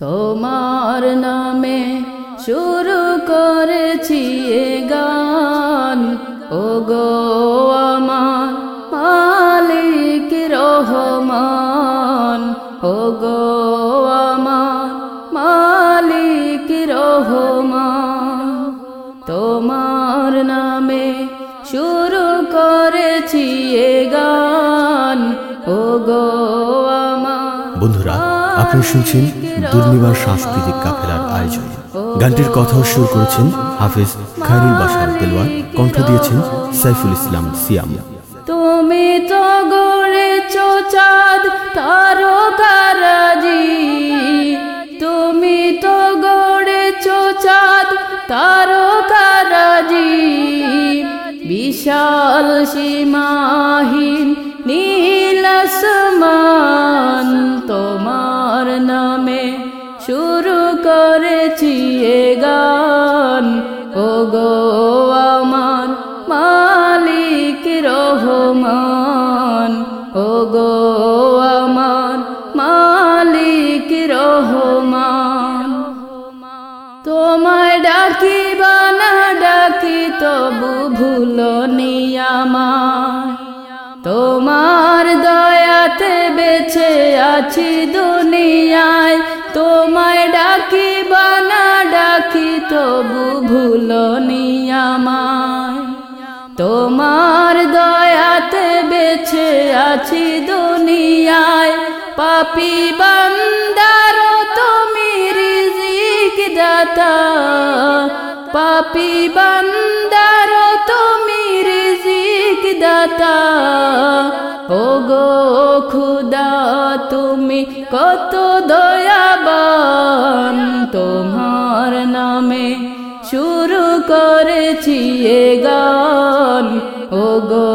তোমার নামে শুরু করেছি এ গান। ও গো আমার মালিক রহমান। ও গো আমার মালিক রহমান। তোমার নামে শুরু করেছি এ গান। ও গো আমার বন্ধুরা আপনি শুনছেন দুর্নিবার সাংস্কৃতিক কাফেলার আয়োজন। গানটির কথা সুর করেছেন হাফিজ খায়রুল বাসার দেলোয়ার কণ্ঠ দিয়েছেন সাইফুল ইসলাম সিয়াম। তুমি তো গড়েছ চাঁদ, তারকারাজি। তুমি তো গড়েছ চাঁদ, তারকারাজি। বিশাল সীমাহীন তোমার নামে শুরু করেছি এ গান। ও গো আমার মালিক রহমান। ও গো আমার মালিক রহমান। তোমায় ডাকি বানা ডাকি তবু ভুল নিয়ামার তোমার দয়াতে বেছে আছি দুনিয়ায়। তোমায় ডাকি বানা ডাকি, তবু ভুল তোমার দয়াতে বেছে আছি দুনিয়ায়। পাপি বান্দার তুমি রিজিক দাতা। পাপি বান্দার তুমি রিজিক দাতা। ও গো খুদা, তুমি কত দয়াবান। তোমার নামে শুরু করেছি এ গান। ও গো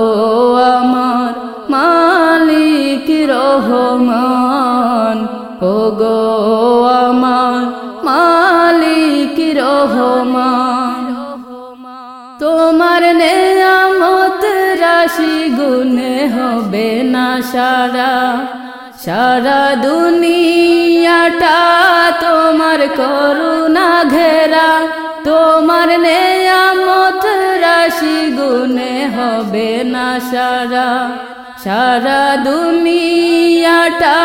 আমার মালিক রহমান। ও গো আমার মালিক রহমান। তোমার নেয়ামত সারা সারা দুনিয়াটা তোমার করুণা ঘেরা, তোমার নেয়ামত রাশি গুনে হবে না সারা সারা দুনিয়াটা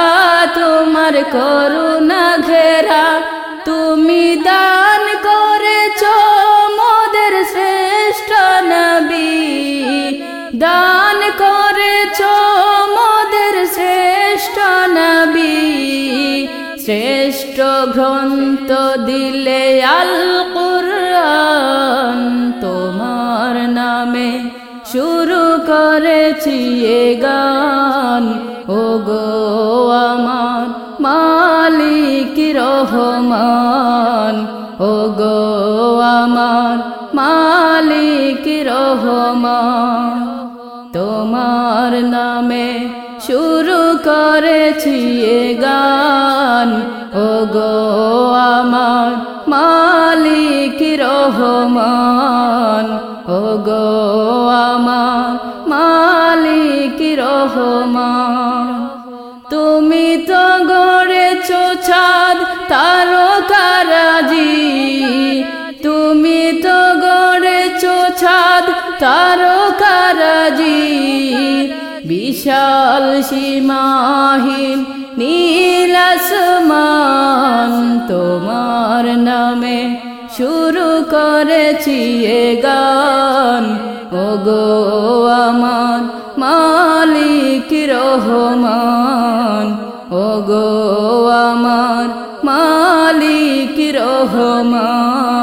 তোমার করুণা ঘেরা, তুমি দান শ্রেষ্ঠ গ্রন্থ দিলে আল কুরআন তোমার নামে শুরু করেছি এ গান। ও গো আমার মালিক রহমান ও গো আমার মালিক রহমান, তোমার নামে শুরু করেছি এ গান। ও গো আমার মালিক রহমান। ও গো আমার মালিক রহমান। তুমি তো গড়েছ ছাদ তারকারাজি তুমি তো গড়েছ ছাদ তারকারাজি বিশাল সীমাহীন নীলাসমান তোমার নামে শুরু করেছি এ গান। ও গো আমার মালিক রহমান ও গো আমার মালিক রহমান।